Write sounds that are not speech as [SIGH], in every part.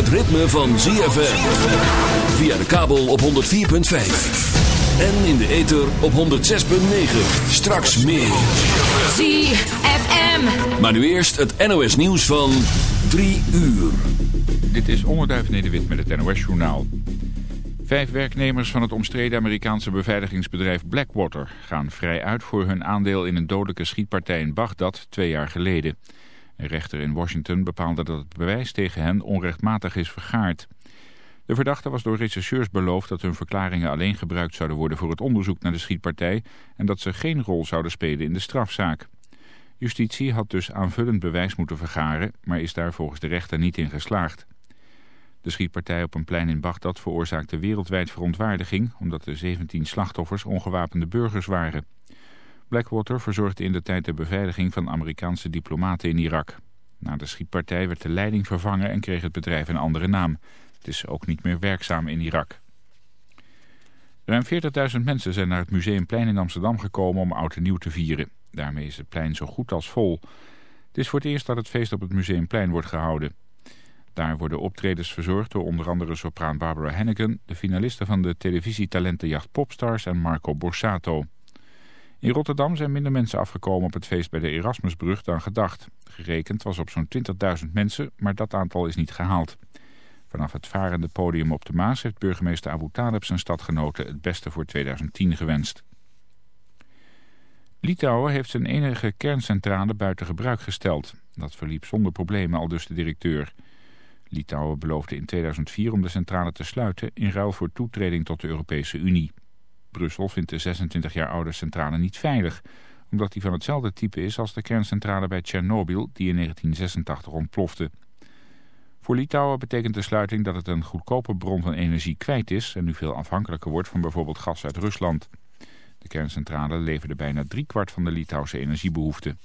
Het ritme van ZFM. Via de kabel op 104.5. En in de ether op 106.9. Straks meer. ZFM. Maar nu eerst het NOS nieuws van 3 uur. Dit is Onderduif Nederwit met het NOS Journaal. Vijf werknemers van het omstreden Amerikaanse beveiligingsbedrijf Blackwater... gaan vrij uit voor hun aandeel in een dodelijke schietpartij in Bagdad twee jaar geleden. Een rechter in Washington bepaalde dat het bewijs tegen hen onrechtmatig is vergaard. De verdachte was door rechercheurs beloofd dat hun verklaringen alleen gebruikt zouden worden voor het onderzoek naar de schietpartij... en dat ze geen rol zouden spelen in de strafzaak. Justitie had dus aanvullend bewijs moeten vergaren, maar is daar volgens de rechter niet in geslaagd. De schietpartij op een plein in Bagdad veroorzaakte wereldwijd verontwaardiging... omdat de 17 slachtoffers ongewapende burgers waren. Blackwater verzorgde in de tijd de beveiliging van Amerikaanse diplomaten in Irak. Na de schietpartij werd de leiding vervangen en kreeg het bedrijf een andere naam. Het is ook niet meer werkzaam in Irak. Ruim 40.000 mensen zijn naar het Museumplein in Amsterdam gekomen om Oud en Nieuw te vieren. Daarmee is het plein zo goed als vol. Het is voor het eerst dat het feest op het Museumplein wordt gehouden. Daar worden optredens verzorgd door onder andere sopraan Barbara Henneken... de finalisten van de televisietalentenjacht Popstars en Marco Borsato. In Rotterdam zijn minder mensen afgekomen op het feest bij de Erasmusbrug dan gedacht. Gerekend was op zo'n 20.000 mensen, maar dat aantal is niet gehaald. Vanaf het varende podium op de Maas heeft burgemeester Abu Talib zijn stadgenoten het beste voor 2010 gewenst. Litouwen heeft zijn enige kerncentrale buiten gebruik gesteld. Dat verliep zonder problemen, al dus de directeur. Litouwen beloofde in 2004 om de centrale te sluiten in ruil voor toetreding tot de Europese Unie. Brussel vindt de 26 jaar oude centrale niet veilig, omdat die van hetzelfde type is als de kerncentrale bij Tsjernobyl die in 1986 ontplofte. Voor Litouwen betekent de sluiting dat het een goedkope bron van energie kwijt is en nu veel afhankelijker wordt van bijvoorbeeld gas uit Rusland. De kerncentrale leverde bijna driekwart van de Litouwse energiebehoefte.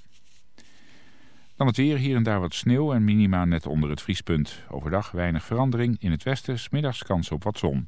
Dan het weer, hier en daar wat sneeuw en minima net onder het vriespunt. Overdag weinig verandering, in het westen smiddags kans op wat zon.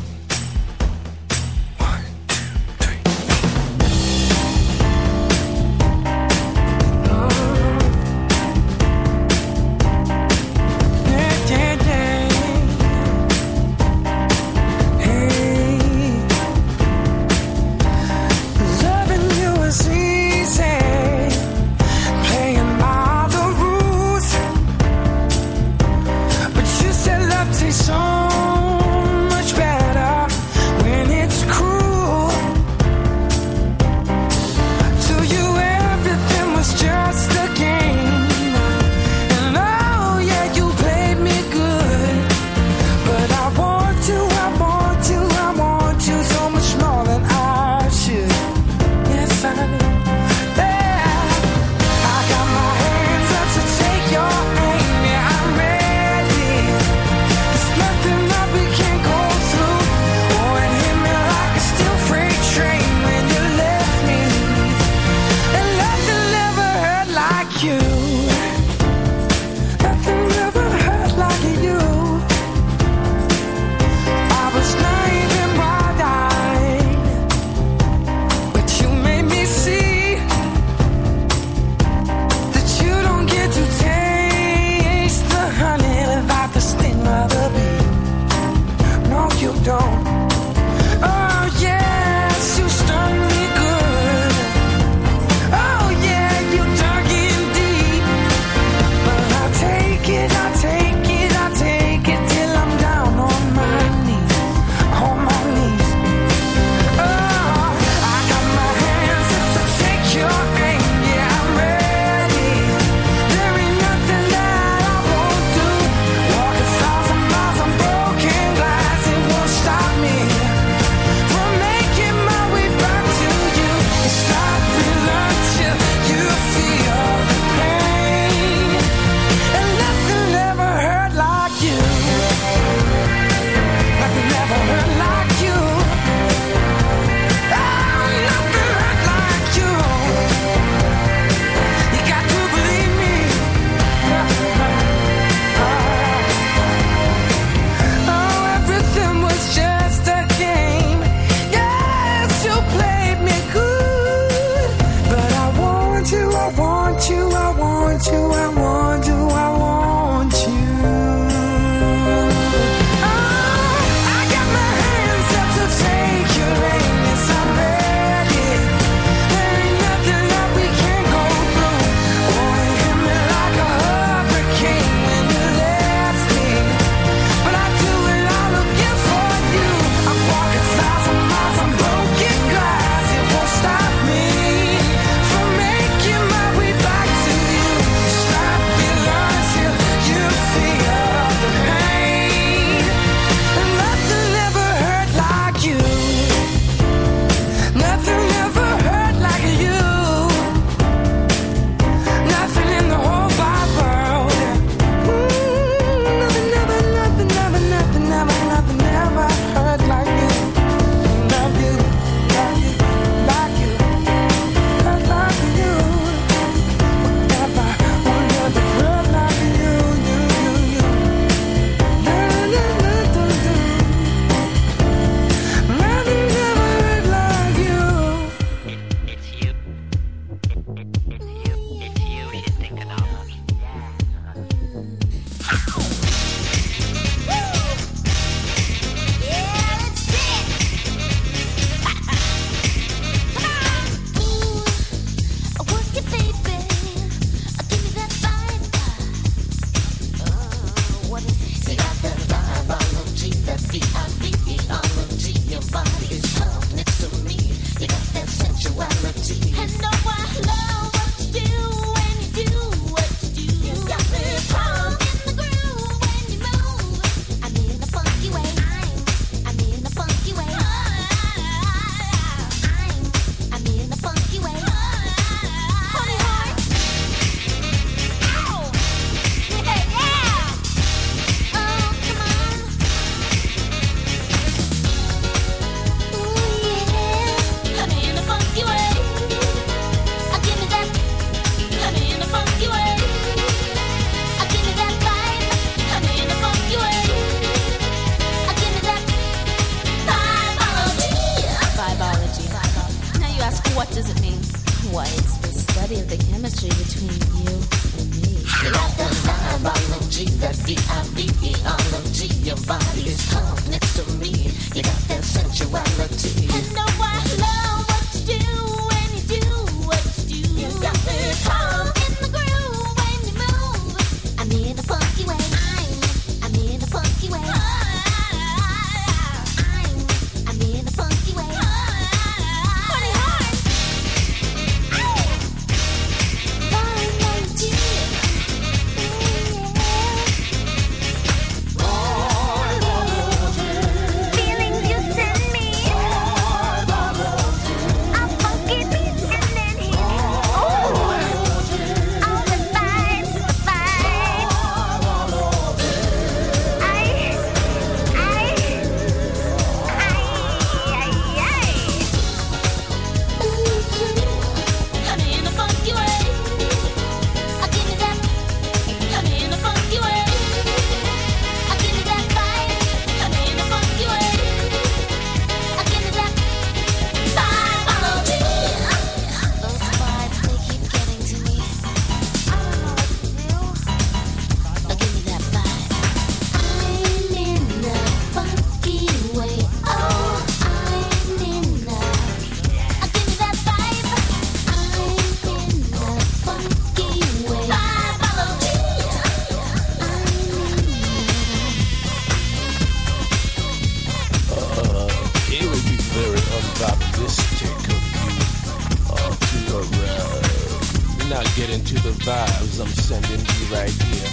get into the vibes I'm sending you right here.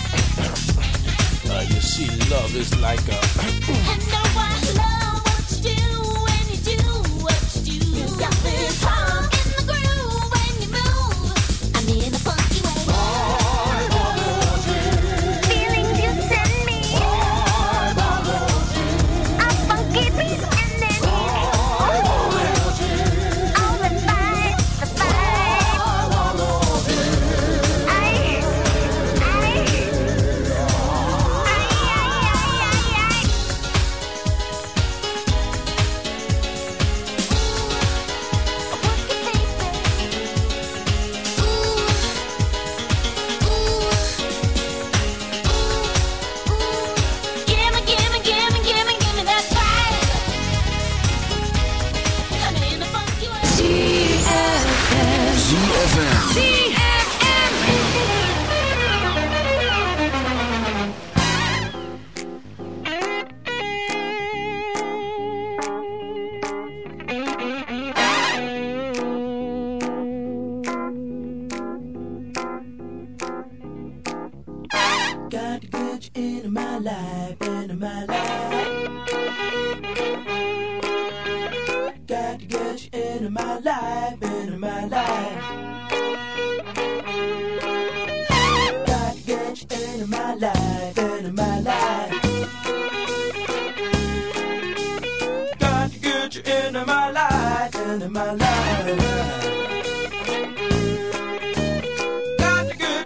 [CLEARS THROAT] uh, you see, love is like a. [CLEARS THROAT] and no one loves.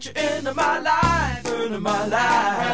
got you into my life, into my life.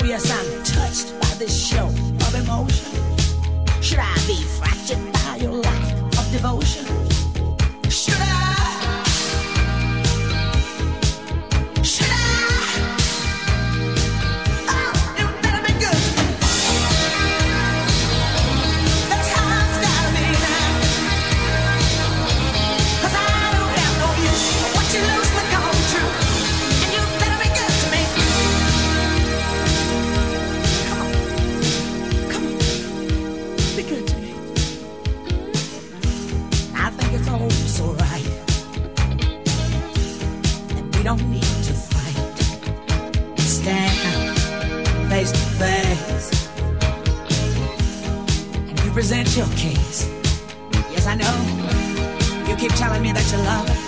Oh, yes, I'm touched by this show of emotion. Should I be fractured by your lack of devotion? that your case? Yes, I know. You keep telling me that you love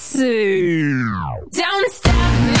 Don't stop me.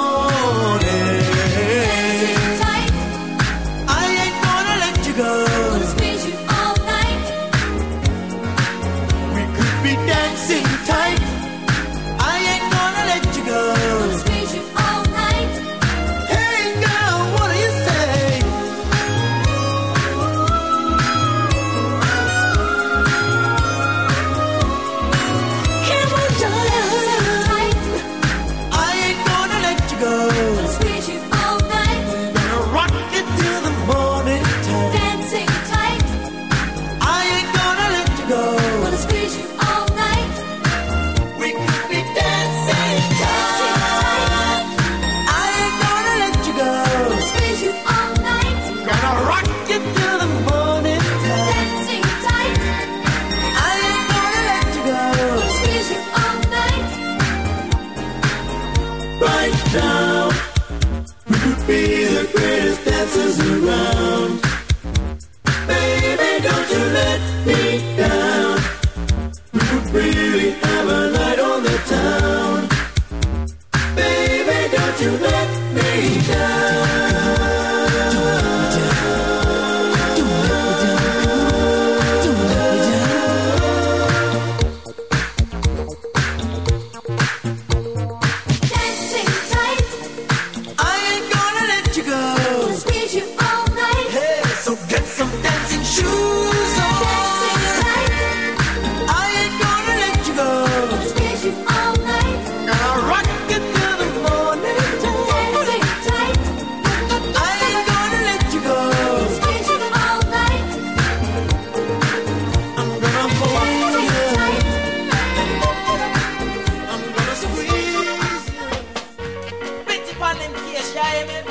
one in case you hear.